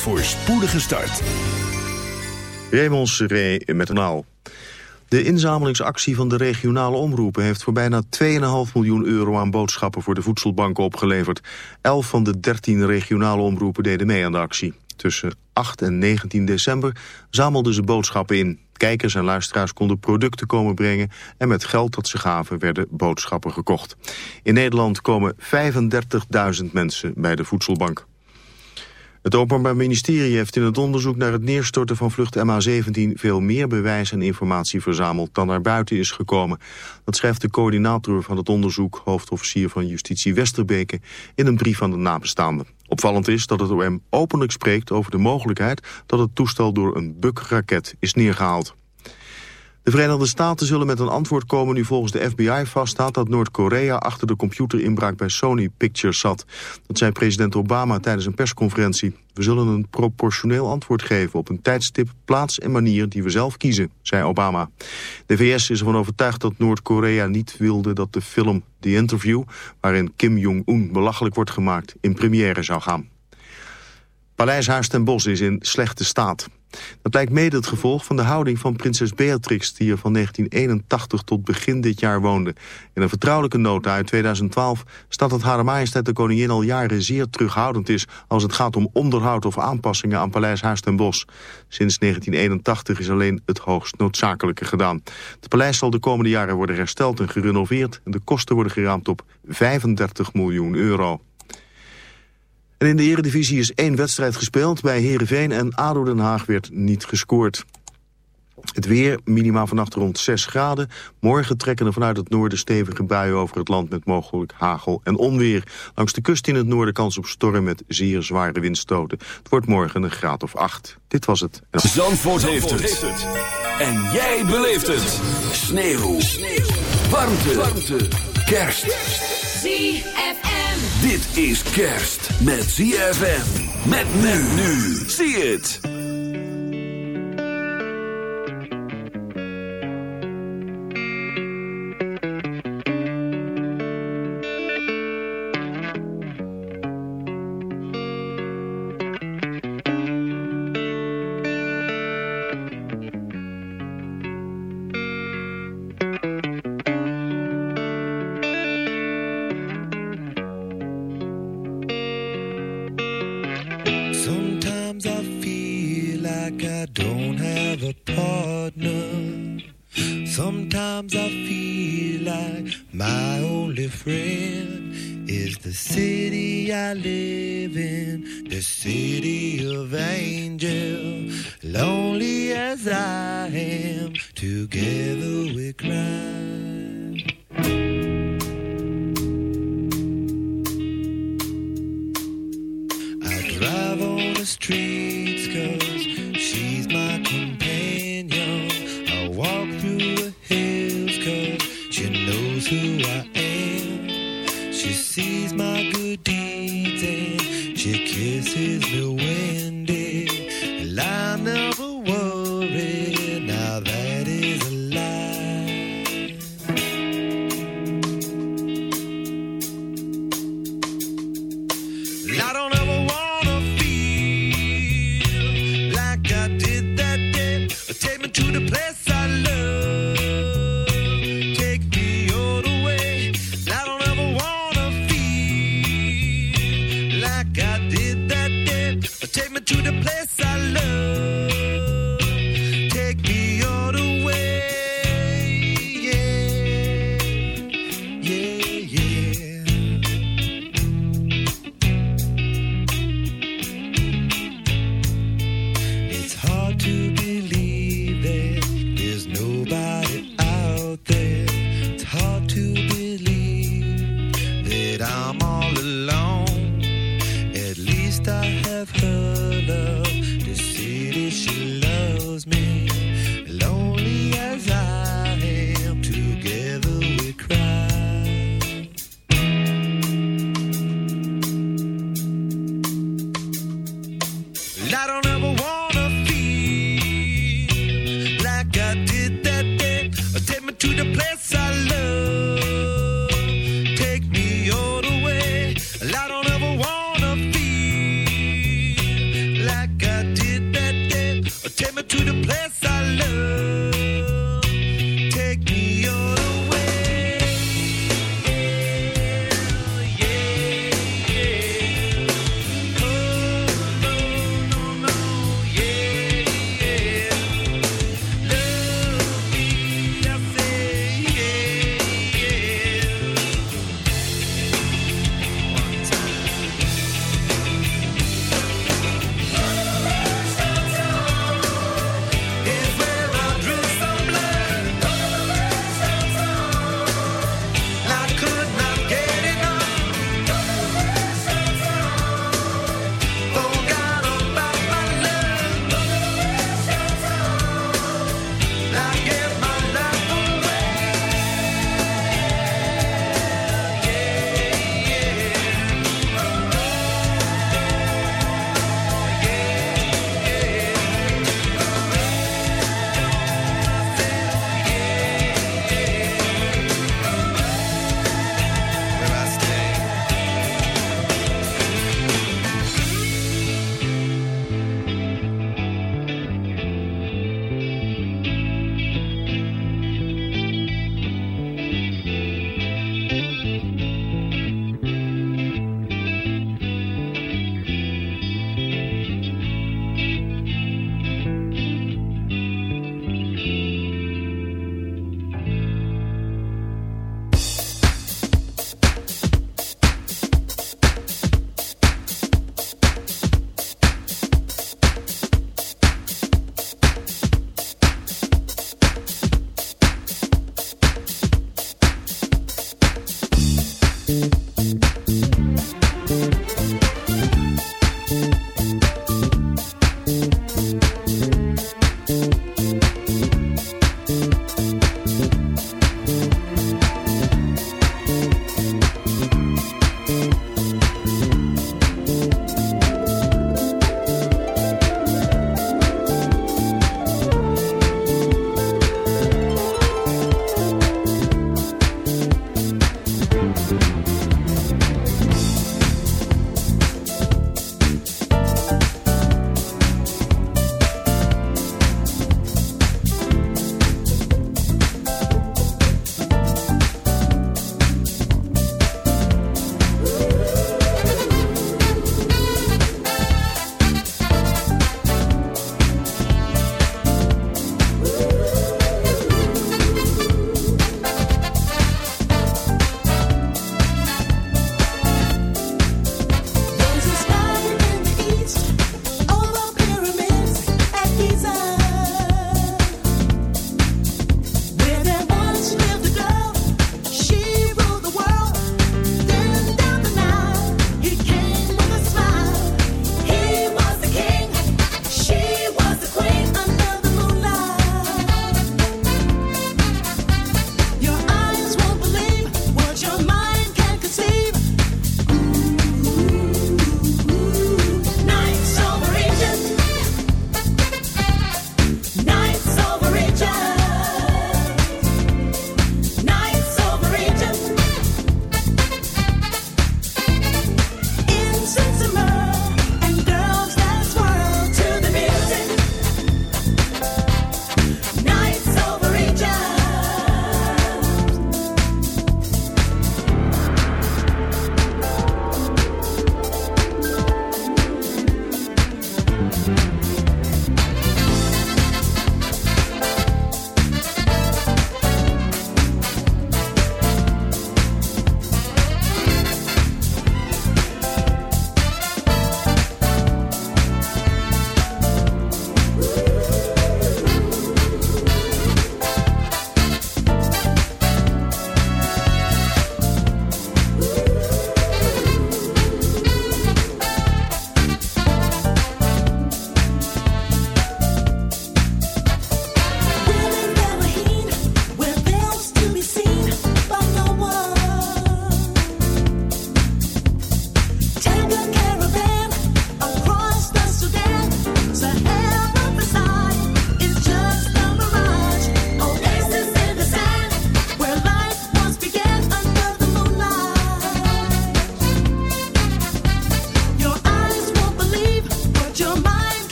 een voorspoedige start. Raymond Seré met een naal. De inzamelingsactie van de regionale omroepen heeft voor bijna 2,5 miljoen euro aan boodschappen voor de voedselbanken opgeleverd. 11 van de 13 regionale omroepen deden mee aan de actie. Tussen 8 en 19 december zamelden ze boodschappen in. Kijkers en luisteraars konden producten komen brengen en met geld dat ze gaven werden boodschappen gekocht. In Nederland komen 35.000 mensen bij de voedselbank. Het Openbaar Ministerie heeft in het onderzoek naar het neerstorten van vlucht MH17 veel meer bewijs en informatie verzameld dan naar buiten is gekomen. Dat schrijft de coördinator van het onderzoek, hoofdofficier van Justitie Westerbeke, in een brief aan de nabestaanden. Opvallend is dat het OM openlijk spreekt over de mogelijkheid dat het toestel door een Buk-raket is neergehaald. De Verenigde Staten zullen met een antwoord komen nu volgens de FBI vaststaat dat Noord-Korea achter de computerinbraak bij Sony Pictures zat. Dat zei president Obama tijdens een persconferentie. We zullen een proportioneel antwoord geven op een tijdstip, plaats en manier die we zelf kiezen, zei Obama. De VS is ervan overtuigd dat Noord-Korea niet wilde dat de film The Interview, waarin Kim Jong-un belachelijk wordt gemaakt, in première zou gaan. Paleis Huis ten Bosch is in slechte staat. Dat blijkt mede het gevolg van de houding van prinses Beatrix... die er van 1981 tot begin dit jaar woonde. In een vertrouwelijke nota uit 2012 staat dat Hare Majesteit de Koningin al jaren zeer terughoudend is... als het gaat om onderhoud of aanpassingen aan Paleis Huis ten Bosch. Sinds 1981 is alleen het hoogst noodzakelijke gedaan. Het paleis zal de komende jaren worden hersteld en gerenoveerd... en de kosten worden geraamd op 35 miljoen euro. En in de eredivisie is één wedstrijd gespeeld. Bij Heerenveen en ADO Den Haag werd niet gescoord. Het weer, minimaal vannacht rond 6 graden. Morgen trekken er vanuit het noorden stevige buien over het land... met mogelijk hagel en onweer. Langs de kust in het noorden kans op storm met zeer zware windstoten. Het wordt morgen een graad of 8. Dit was het. Zandvoort, heeft, het. En jij beleeft het. Sneeuw. Sneeuw. Warmte. Warmte. Kerst. ZFM. Dit is kerst met ZFM. Met nu. Zie het.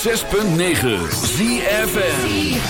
106.9 ZFN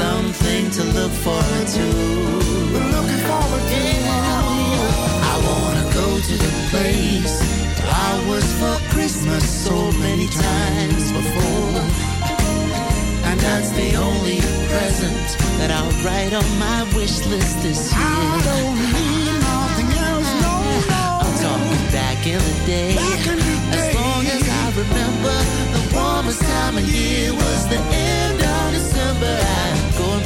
something to look forward to. We're looking forward to. Yeah. I wanna go to the place I was for Christmas so many times before. And that's the only present that I'll write on my wish list this year. I don't need nothing else, no, no. I'm talking back in the day. Back in the day. As long as I remember, the warmest time of year was the end of December. Going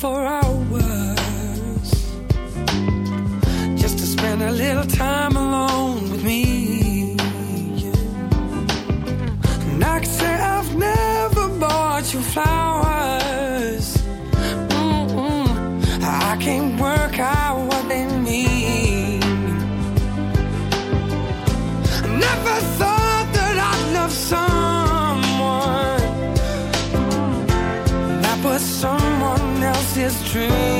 for hours. Just to spend a little time 去。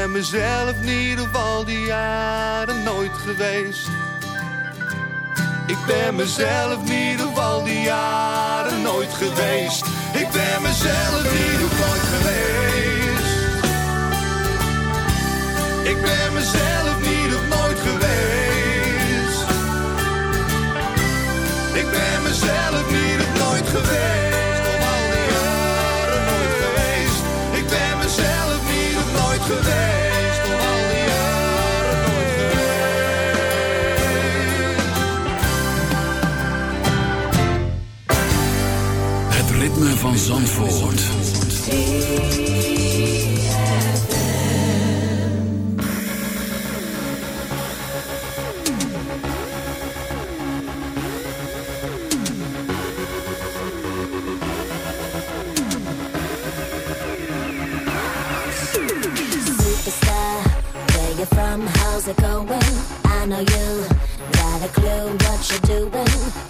ben mezelf niet op al die jaren nooit geweest. Ik ben mezelf niet op al die jaren nooit geweest. Ik ben mezelf niet op nooit geweest. Ik ben mezelf niet op nooit geweest. Ik ben mezelf niet op nooit geweest. Ik van Zandvoort. From? How's it going? I know you got a clue what you're doing.